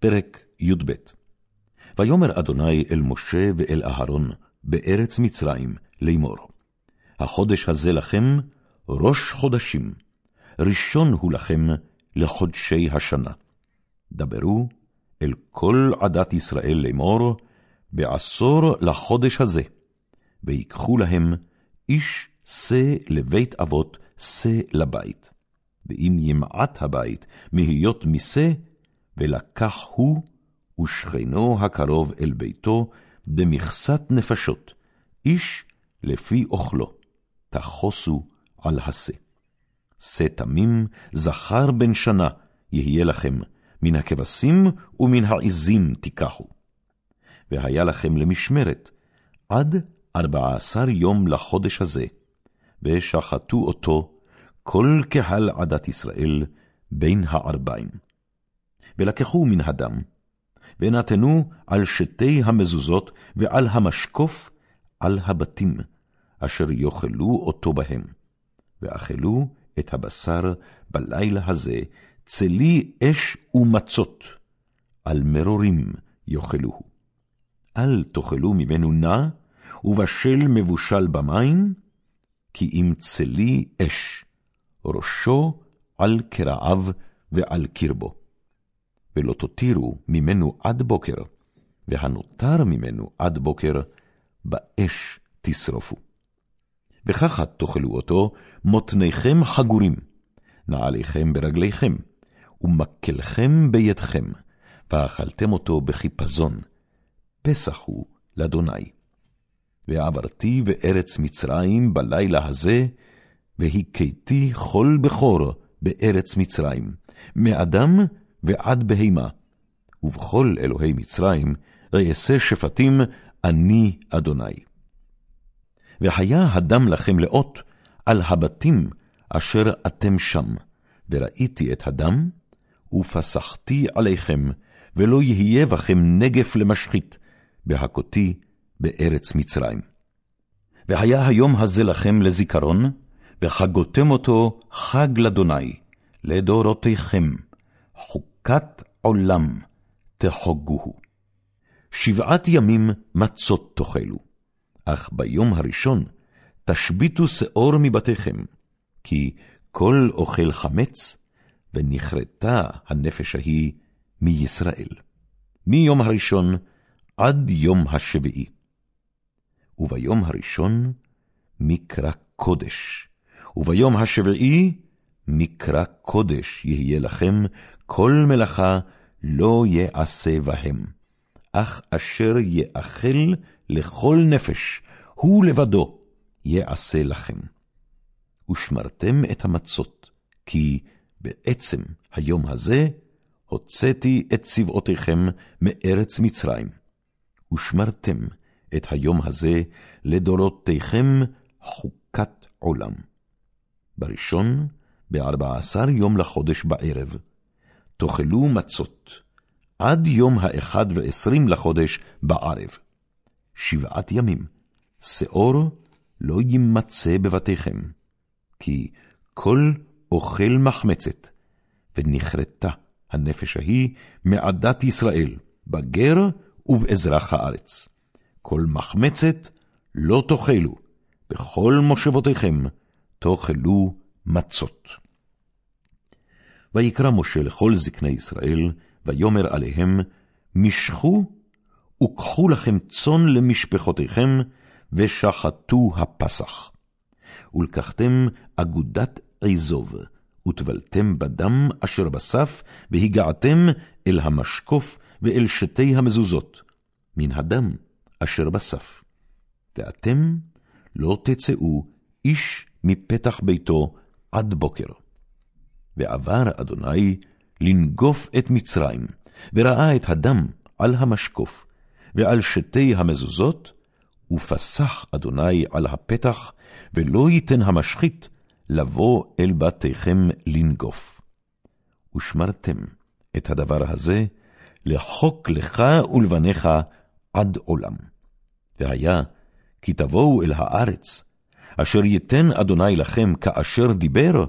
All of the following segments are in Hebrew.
פרק י"ב ויאמר אדוני אל משה ואל אהרון בארץ מצרים לאמור, החודש הזה לכם ראש חודשים, ראשון הוא לכם לחודשי השנה. דברו אל כל עדת ישראל לאמור, בעשור לחודש הזה, ויקחו להם איש שא לבית אבות, שא לבית. ואם ימעט הבית מהיות משא, ולקח הוא ושכנו הקרוב אל ביתו במכסת נפשות, איש לפי אוכלו, תחוסו על השא. שא תמים, זכר בן שנה, יהיה לכם, מן הכבשים ומן העזים תיקחו. והיה לכם למשמרת, עד ארבע עשר יום לחודש הזה, ושחטו אותו כל קהל עדת ישראל בין הערביים. ולקחו מן הדם, ונתנו על שתי המזוזות ועל המשקוף על הבתים, אשר יאכלו אותו בהם. ואכלו את הבשר בלילה הזה, צלי אש ומצות, על מרורים יאכלוהו. אל תאכלו ממנו נע, ובשל מבושל במים, כי אם צלי אש, ראשו על קרעיו ועל קרבו. ולא תותירו ממנו עד בוקר, והנותר ממנו עד בוקר, באש תשרפו. וככה תאכלו אותו, מותניכם חגורים, נעליכם ברגליכם, ומקלכם בידכם, ואכלתם אותו בחיפזון, פסח הוא לאדוני. ועברתי בארץ מצרים בלילה הזה, והכיתי כל בכור בארץ מצרים, מאדם ועד בהמה, ובכל אלוהי מצרים אעשה שפטים אני אדוני. והיה הדם לכם לאות על הבתים אשר אתם שם, וראיתי את הדם, ופסחתי עליכם, ולא יהיה בכם נגף למשחית, בהכותי בארץ מצרים. והיה היום הזה לכם לזיכרון, וחגותם אותו חג לאדוני, לדורותיכם, חוקת עולם תחוגוהו. שבעת ימים מצות תאכלו, אך ביום הראשון תשביתו שאור מבתיכם, כי כל אוכל חמץ, ונכרתה הנפש ההיא מישראל, מיום הראשון עד יום השביעי. וביום הראשון מקרא קודש, וביום השביעי מקרא קודש יהיה לכם, כל מלאכה לא יעשה בהם, אך אשר יאכל לכל נפש, הוא לבדו יעשה לכם. ושמרתם את המצות, כי בעצם היום הזה הוצאתי את צבאותיכם מארץ מצרים, ושמרתם את היום הזה לדורותיכם חוקת עולם. בראשון, בארבע עשר יום לחודש בערב, תאכלו מצות, עד יום האחד ועשרים לחודש בערב. שבעת ימים, שאור לא יימצא בבתיכם, כי כל אוכל מחמצת, ונכרתה הנפש ההיא מעדת ישראל, בגר ובאזרח הארץ. כל מחמצת לא תאכלו, בכל מושבותיכם תאכלו מצות. ויקרא משה לכל זקני ישראל, ויאמר עליהם, משכו וקחו לכם צאן למשפחותיכם, ושחטו הפסח. ולקחתם אגודת עזוב, וטבלתם בדם אשר בסף, והגעתם אל המשקוף ואל שתי המזוזות, מן הדם אשר בסף. ואתם לא תצאו איש מפתח ביתו עד בוקר. ועבר אדוני לנגוף את מצרים, וראה את הדם על המשקוף, ועל שתי המזוזות, ופסח אדוני על הפתח, ולא ייתן המשחית לבוא אל בתיכם לנגוף. ושמרתם את הדבר הזה לחוק לך ולבניך עד עולם. והיה, כי תבואו אל הארץ, אשר ייתן אדוני לכם כאשר דיבר,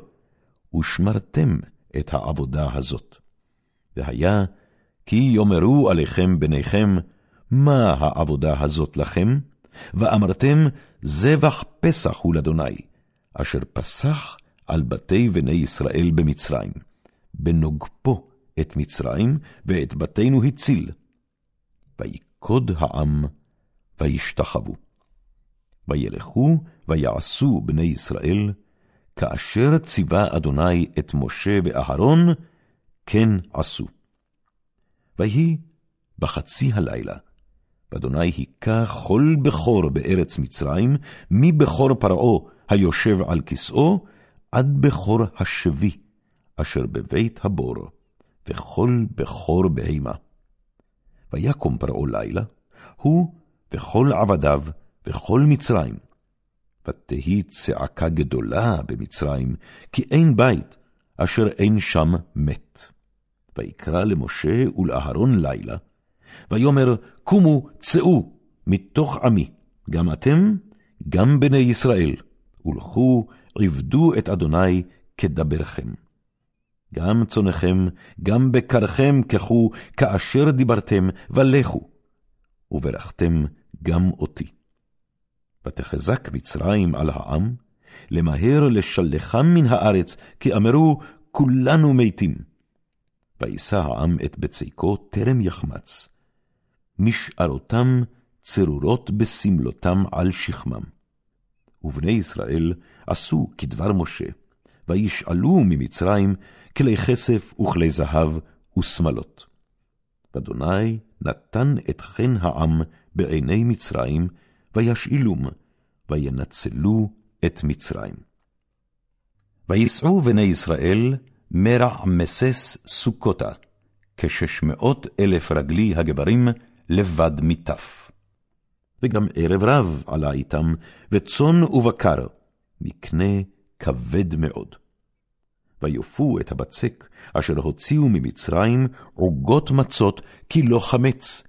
ושמרתם את העבודה הזאת. והיה, כי יאמרו עליכם בניכם, מה העבודה הזאת לכם? ואמרתם, זבח פסח הוא לאדוני, אשר פסח על בתי בני ישראל במצרים. בנוגפו את מצרים, ואת בתינו הציל. ויקוד העם, וישתחוו. וילכו ויעשו בני ישראל, כאשר ציווה אדוני את משה ואהרון, כן עשו. ויהי בחצי הלילה, ואדוני היכה כל בכור בארץ מצרים, מבכור פרעה היושב על כסאו, עד בכור השבי, אשר בבית הבור, וכל בכור בהמה. ויקום פרעה לילה, הוא וכל עבדיו, וכל מצרים. ותהי צעקה גדולה במצרים, כי אין בית, אשר אין שם מת. ויקרא למשה ולאהרון לילה, ויאמר, קומו, צאו, מתוך עמי, גם אתם, גם בני ישראל, ולכו, עבדו את אדוני כדברכם. גם צונכם, גם בקרכם קחו, כאשר דיברתם, ולכו, וברכתם גם אותי. ותחזק מצרים על העם, למהר לשלחם מן הארץ, כי אמרו, כולנו מתים. וישא העם את בצקו טרם יחמץ, משארותם צרורות בסמלותם על שכמם. ובני ישראל עשו כדבר משה, וישאלו ממצרים כלי כסף וכלי זהב ושמלות. ואדוני נתן את חן העם בעיני מצרים, וישאילום, וינצלו את מצרים. ויסעו בני ישראל מרע מסס סוכותה, כשש מאות אלף רגלי הגברים לבד מטף. וגם ערב רב עלה איתם, וצאן ובקר, מקנה כבד מאוד. ויופו את הבצק, אשר הוציאו ממצרים עוגות מצות, כי לא חמץ,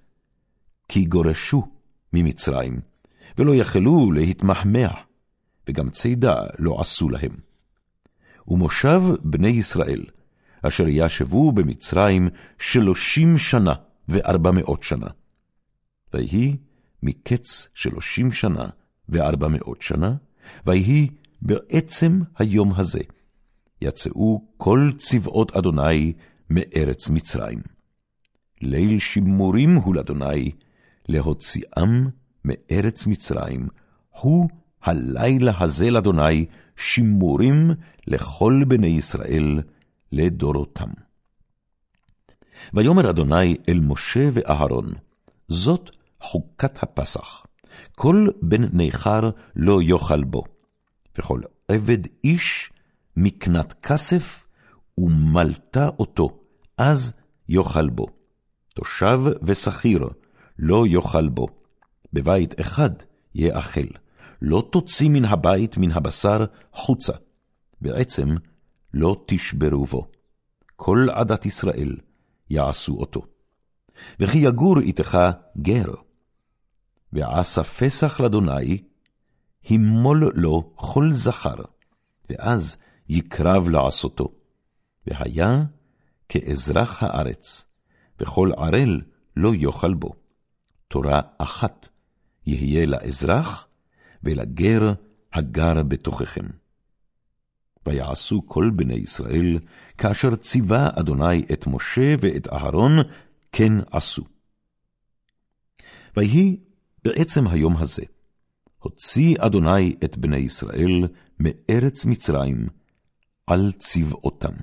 כי גורשו ממצרים, ולא יכלו להתמחמח, וגם צידה לא עשו להם. ומושב בני ישראל, אשר ישבו במצרים שלושים שנה וארבע מאות שנה. ויהי מקץ שלושים שנה וארבע מאות שנה, ויהי בעצם היום הזה, יצאו כל צבאות אדוני מארץ מצרים. ליל שימורים הוא לאדוני, להוציאם מארץ מצרים, הוא הלילה הזה לאדוני, שימורים לכל בני ישראל לדורותם. ויאמר אדוני אל משה ואהרון, זאת חוקת הפסח, כל בן נכר לא יאכל בו, וכל עבד איש מקנת כסף, ומלטה אותו, אז יאכל בו. תושב ושכיר לא יאכל בו. בבית אחד יאכל. לא תוציא מן הבית מן הבשר חוצה. בעצם לא תשברו בו. כל עדת ישראל יעשו אותו. וכי יגור איתך גר. ועשה פסח לאדוני, הימול לו כל זכר, ואז יקרב לעשותו. והיה כאזרח הארץ, וכל ערל לא יאכל בו. תורה אחת יהיה לאזרח ולגר הגר בתוככם. ויעשו כל בני ישראל, כאשר ציווה אדוני את משה ואת אהרון, כן עשו. ויהי בעצם היום הזה, הוציא אדוני את בני ישראל מארץ מצרים, על צבאותם.